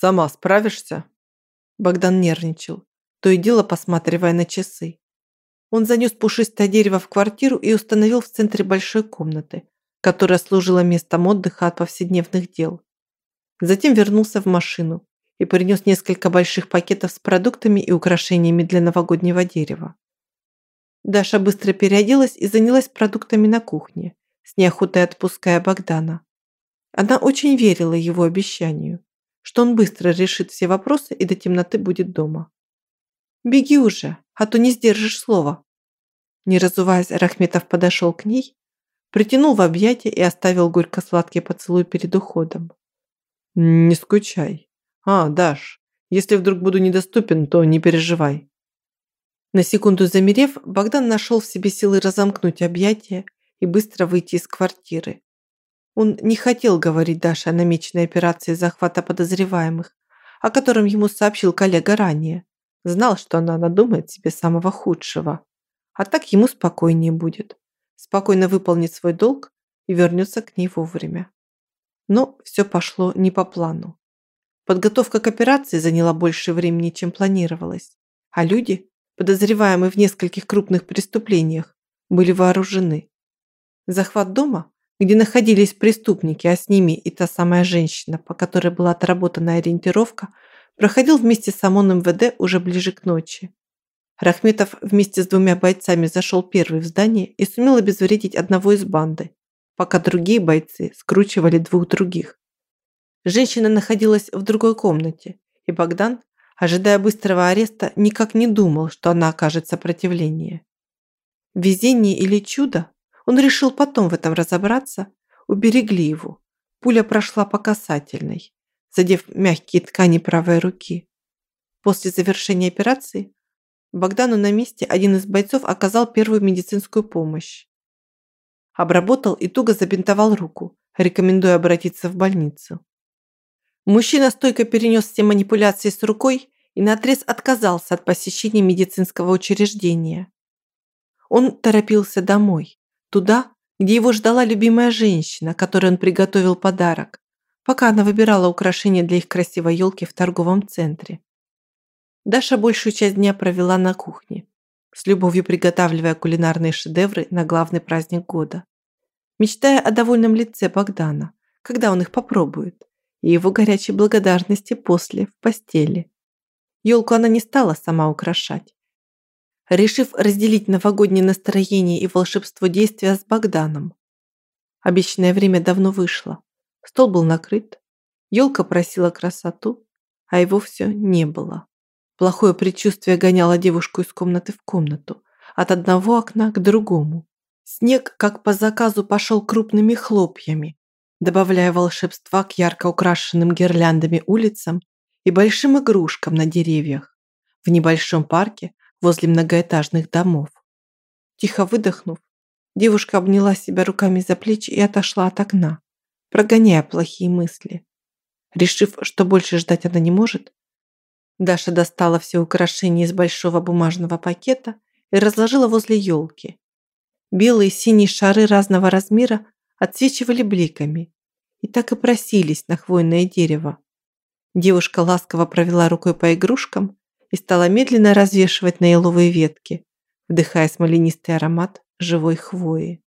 «Сама справишься?» Богдан нервничал, то и дело посматривая на часы. Он занес пушистое дерево в квартиру и установил в центре большой комнаты, которая служила местом отдыха от повседневных дел. Затем вернулся в машину и принес несколько больших пакетов с продуктами и украшениями для новогоднего дерева. Даша быстро переоделась и занялась продуктами на кухне, с неохотой отпуская Богдана. Она очень верила его обещанию, что он быстро решит все вопросы и до темноты будет дома. «Беги уже, а то не сдержишь слова». Не разуваясь, Рахметов подошел к ней, притянул в объятия и оставил горько-сладкий поцелуй перед уходом. «Не скучай. А, Даш, если вдруг буду недоступен, то не переживай». На секунду замерев, Богдан нашел в себе силы разомкнуть объятия и быстро выйти из квартиры. Он не хотел говорить Даше о намеченной операции захвата подозреваемых, о котором ему сообщил коллега ранее. Знал, что она надумает себе самого худшего. А так ему спокойнее будет. Спокойно выполнит свой долг и вернется к ней вовремя. Но все пошло не по плану. Подготовка к операции заняла больше времени, чем планировалось. А люди, подозреваемые в нескольких крупных преступлениях, были вооружены. Захват дома, где находились преступники, а с ними и та самая женщина, по которой была отработана ориентировка, проходил вместе с ОМОН МВД уже ближе к ночи. Рахметов вместе с двумя бойцами зашел первый в здание и сумел обезвредить одного из банды, пока другие бойцы скручивали двух других. Женщина находилась в другой комнате, и Богдан, ожидая быстрого ареста, никак не думал, что она окажет сопротивление. Везение или чудо, он решил потом в этом разобраться, уберегли его. Пуля прошла по касательной задев мягкие ткани правой руки. После завершения операции Богдану на месте один из бойцов оказал первую медицинскую помощь. Обработал и туго забинтовал руку, рекомендуя обратиться в больницу. Мужчина стойко перенес все манипуляции с рукой и наотрез отказался от посещения медицинского учреждения. Он торопился домой, туда, где его ждала любимая женщина, которой он приготовил подарок, пока она выбирала украшения для их красивой елки в торговом центре. Даша большую часть дня провела на кухне, с любовью приготавливая кулинарные шедевры на главный праздник года, мечтая о довольном лице Богдана, когда он их попробует, и его горячей благодарности после в постели. Елку она не стала сама украшать. Решив разделить новогоднее настроение и волшебство действия с Богданом. Обещанное время давно вышло. Стол был накрыт, елка просила красоту, а его все не было. Плохое предчувствие гоняло девушку из комнаты в комнату, от одного окна к другому. Снег, как по заказу, пошел крупными хлопьями, добавляя волшебства к ярко украшенным гирляндами улицам и большим игрушкам на деревьях в небольшом парке возле многоэтажных домов. Тихо выдохнув, девушка обняла себя руками за плечи и отошла от окна, прогоняя плохие мысли. Решив, что больше ждать она не может, Даша достала все украшения из большого бумажного пакета и разложила возле елки. Белые и синие шары разного размера отсвечивали бликами и так и просились на хвойное дерево. Девушка ласково провела рукой по игрушкам и стала медленно развешивать на еловые ветки, вдыхая смоленистый аромат живой хвои.